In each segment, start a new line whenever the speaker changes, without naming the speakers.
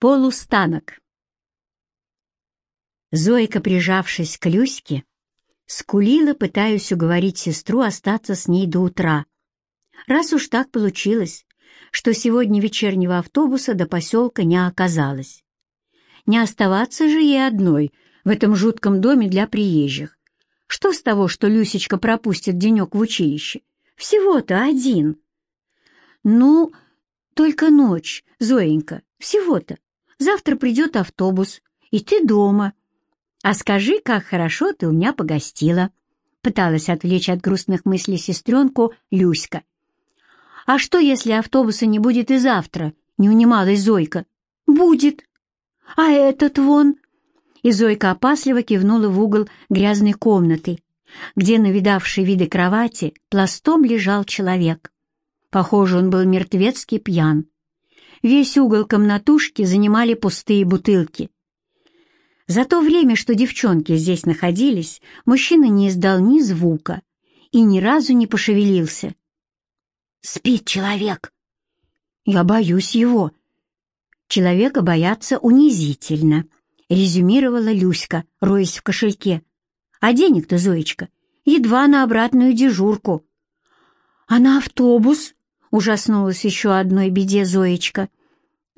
Полустанок. Зойка, прижавшись к Люське, скулила, пытаясь уговорить сестру остаться с ней до утра. Раз уж так получилось, что сегодня вечернего автобуса до поселка не оказалось. Не оставаться же ей одной в этом жутком доме для приезжих. Что с того, что Люсечка пропустит денек в училище? Всего-то один. Ну, только ночь, Зоенька, всего-то. Завтра придет автобус, и ты дома. А скажи, как хорошо ты у меня погостила. Пыталась отвлечь от грустных мыслей сестренку Люська. А что, если автобуса не будет и завтра? Не унималась Зойка. Будет. А этот вон... И Зойка опасливо кивнула в угол грязной комнаты, где, навидавший виды кровати, пластом лежал человек. Похоже, он был мертвецки пьян. Весь угол комнатушки занимали пустые бутылки. За то время, что девчонки здесь находились, мужчина не издал ни звука и ни разу не пошевелился. «Спит человек!» «Я боюсь его!» «Человека бояться унизительно», — резюмировала Люська, роясь в кошельке. «А денег-то, Зоечка, едва на обратную дежурку». «А на автобус?» Ужаснулась еще одной беде Зоечка.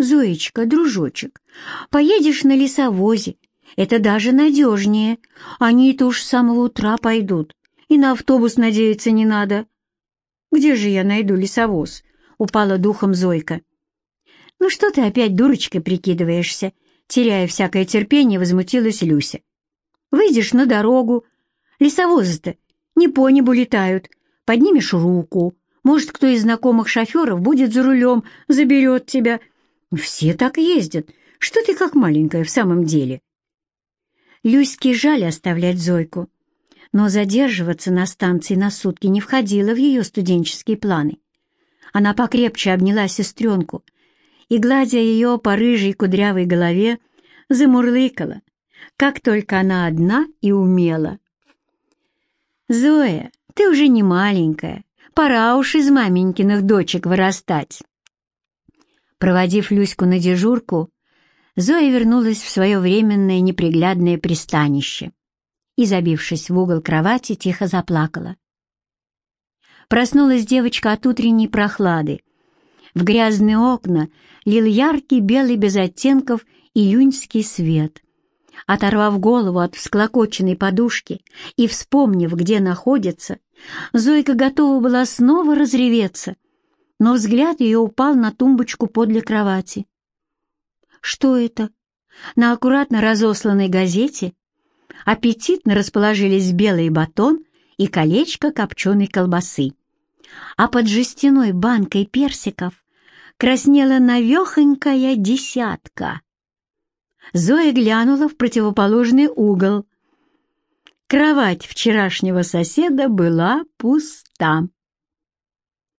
«Зоечка, дружочек, поедешь на лесовозе, это даже надежнее. Они-то уж с самого утра пойдут, и на автобус надеяться не надо». «Где же я найду лесовоз?» — упала духом Зойка. «Ну что ты опять дурочкой прикидываешься?» Теряя всякое терпение, возмутилась Люся. «Выйдешь на дорогу. Лесовозы-то не по небу летают. Поднимешь руку, может, кто из знакомых шоферов будет за рулем, заберет тебя. Все так ездят. Что ты как маленькая в самом деле?» Люське жаль оставлять Зойку, но задерживаться на станции на сутки не входило в ее студенческие планы. Она покрепче обняла сестренку и, гладя ее по рыжей кудрявой голове, замурлыкала, как только она одна и умела. «Зоя, ты уже не маленькая, Пора уж из маменькиных дочек вырастать. Проводив Люську на дежурку, Зоя вернулась в свое временное неприглядное пристанище и, забившись в угол кровати, тихо заплакала. Проснулась девочка от утренней прохлады. В грязные окна лил яркий белый без оттенков июньский свет — Оторвав голову от всклокоченной подушки и вспомнив, где находится, Зойка готова была снова разреветься, но взгляд ее упал на тумбочку подле кровати. Что это? На аккуратно разосланной газете аппетитно расположились белый батон и колечко копченой колбасы, а под жестяной банкой персиков краснела навехонькая десятка. Зоя глянула в противоположный угол. Кровать вчерашнего соседа была пуста.